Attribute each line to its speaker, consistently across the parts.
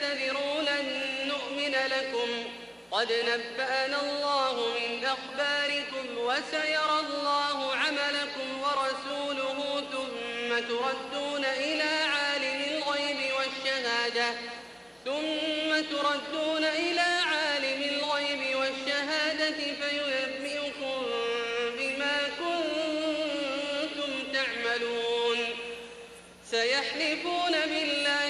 Speaker 1: تعتذروا لن نؤمن لكم. قد نبأنا الله من أخباركم وسيرى الله عملكم ورسوله ثم تردون إلى عالم الغيب والشهادة. ثم تردون إلى عالم الغيب والشهادة فينبئكم بما كنتم تعملون. سيحلفون بالله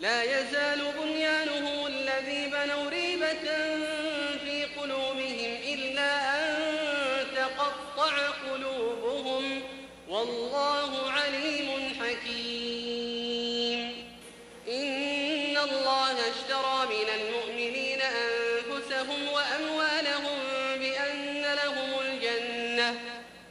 Speaker 1: لا يزال بنيانه الذي بنوا ريبة في قلوبهم إلا أن تقطع قلوبهم والله عليم حكيم. إن الله اشترى من المؤمنين أنفسهم وأموالهم بأن لهم الجنة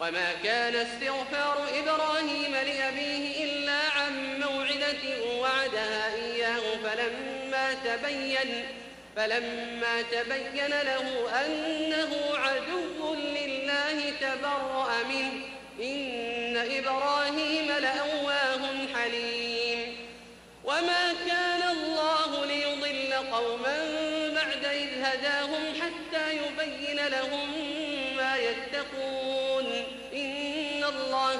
Speaker 1: وما كان استغفار إبراهيم لأبيه إلا عن موعدة وعدها إياه فلما تبين فلما تبين له أنه عدو لله تبرأ منه إن إبراهيم لأواه حليم. وما كان الله ليضل قوما بعد إذ هداهم حتى يبين لهم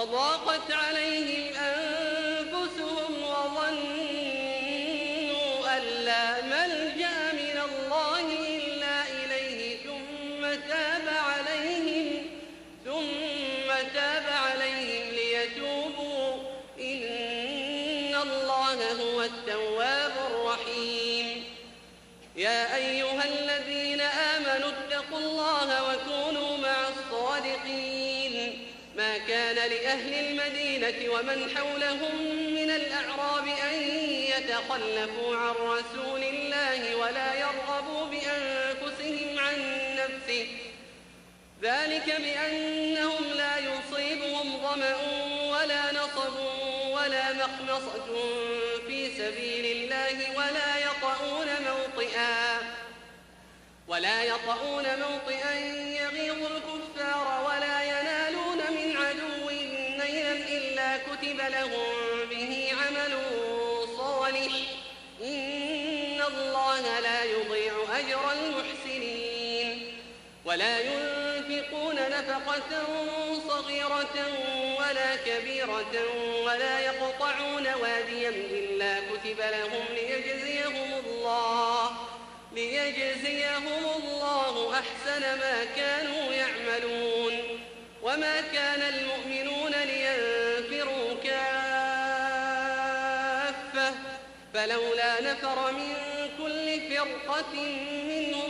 Speaker 1: وضاقت عليهم أنفسهم لأهل المدينة ومن حولهم من الأعراب أن يتخلفوا عن رسول الله ولا يرغبوا بأنفسهم عن نفسه. ذلك بأنهم لا يصيبهم ظمأ ولا نصب ولا مخمصة في سبيل الله ولا يطؤون موطئا ولا يطؤون موطئا يغيظ الكفار ولا ينفقون نفقة صغيرة ولا كبيرة ولا يقطعون واديا إلا كتب لهم ليجزيهم الله ليجزيهم الله أحسن ما كانوا يعملون. وما كان المؤمنون لينفروا كافة فلولا نفر من كل فرقة منهم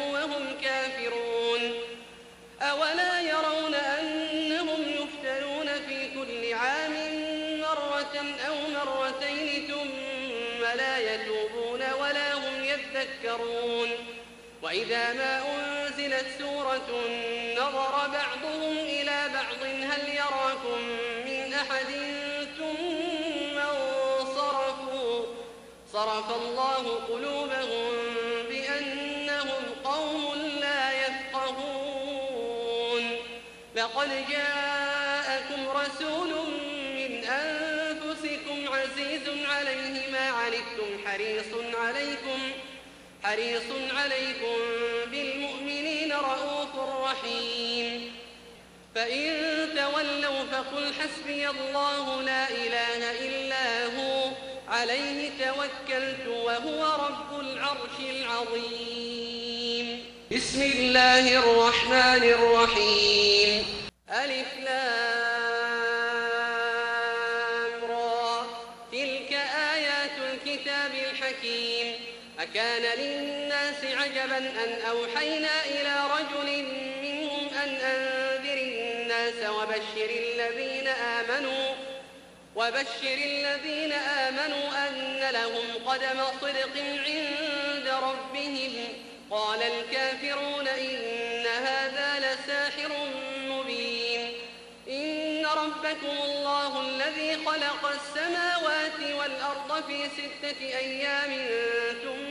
Speaker 1: ثم لا يتوبون ولا هم يذكرون. وإذا ما أنزلت سورة نظر بعضهم إلى بعض هل يراكم من أحد ثم انصرفوا؟ صرف الله قلوبهم بأنهم قوم لا يفقهون. لقد جاءكم حريص عليكم حريص عليكم بالمؤمنين رؤوف رحيم. فإن تولوا فقل حسبي الله لا إله إلا هو عليه توكلت وهو رب العرش العظيم. بسم الله الرحمن الرحيم. أكان للناس عجبا أن أوحينا إلى رجل منهم أن أنذر الناس وبشر الذين آمنوا وبشر الذين آمنوا أن لهم قدم صدق عند ربهم. قال الكافرون إن هذا لساحر مبين. إن ربكم الله الذي خلق السماوات والأرض في ستة أيام ثم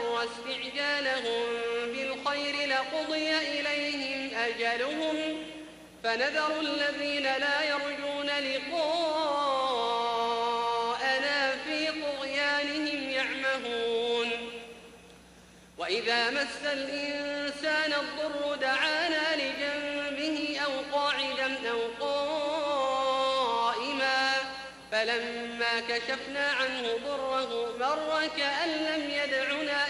Speaker 1: للناس الشر استعجالهم بالخير قضي إليهم أجلهم فنذر الذين لا يرجون لقاءنا في طغيانهم يعمهون. وإذا مس الإنسان الضر دعانا لجنبه أو قاعدا أو قائما فلما كشفنا عنه ضره مر كأن لم يدعنا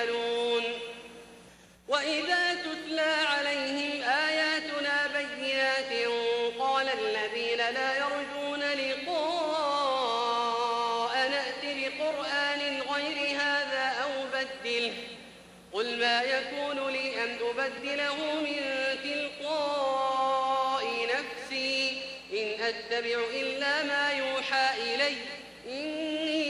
Speaker 1: تعملون وإذا تتلى عليهم آياتنا بينات قال الذين لا يرجون لقاء نأت بقرآن غير هذا أو بدله. قل ما يكون لي أن أبدله من تلقاء نفسي. إن أتبع إلا ما يوحى إلي. إني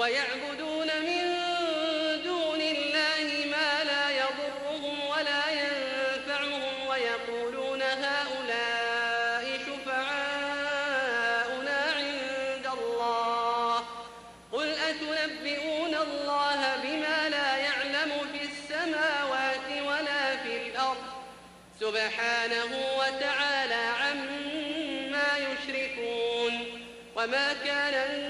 Speaker 1: ويعبدون من دون الله ما لا يضرهم ولا ينفعهم ويقولون هؤلاء شفعاؤنا عند الله. قل أتنبئون الله بما لا يعلم في السماوات ولا في الأرض؟ سبحانه وتعالى عما يشركون. وما كان الناس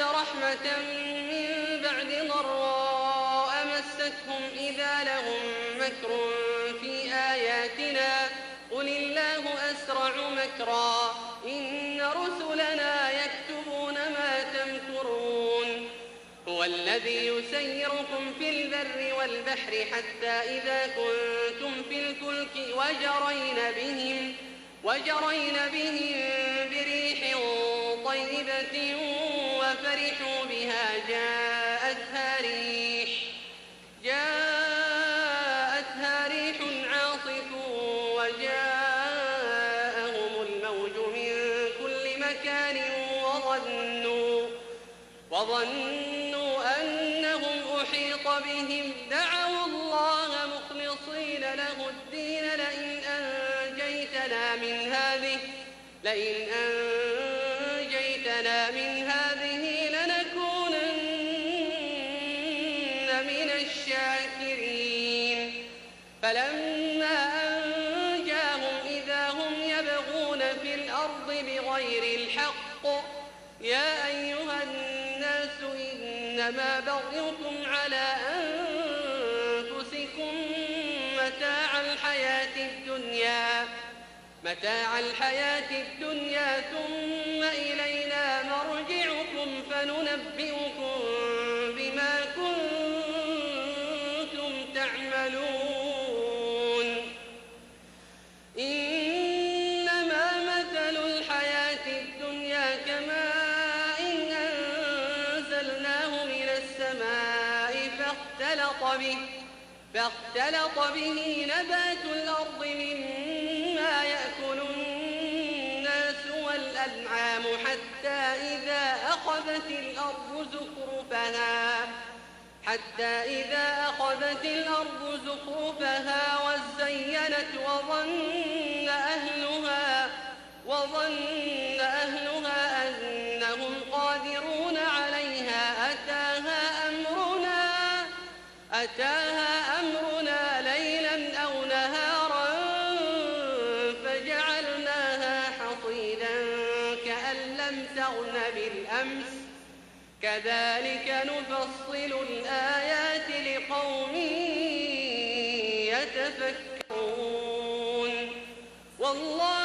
Speaker 1: رحمة من بعد ضراء مستهم إذا لهم مكر في آياتنا. قل الله أسرع مكرا. إن رسلنا يكتبون ما تمكرون. هو الذي يسيركم في البر والبحر حتى إذا كنتم في الفلك وجرين بهم وجرين بهم بريح طيبة وفرحوا بها جاءتها لنكونن من الشاكرين. فلما أنجاهم إذا هم يبغون في الأرض بغير الحق يا أيها الناس إنما بغيكم على أنفسكم متاع الحياة الدنيا متاع الحياة الدنيا ثم إلينا مرجعكم فننبئكم فاختلط به فاختلط به نبات الأرض مما يأكل الناس والأنعام الأنعام حتى إذا أخذت الأرض زخرفها حتى إذا أخذت الأرض زخرفها وزينت وظن أهلها وظن لم تغن بالأمس. كذلك نفصل الآيات لقوم يتفكرون. والله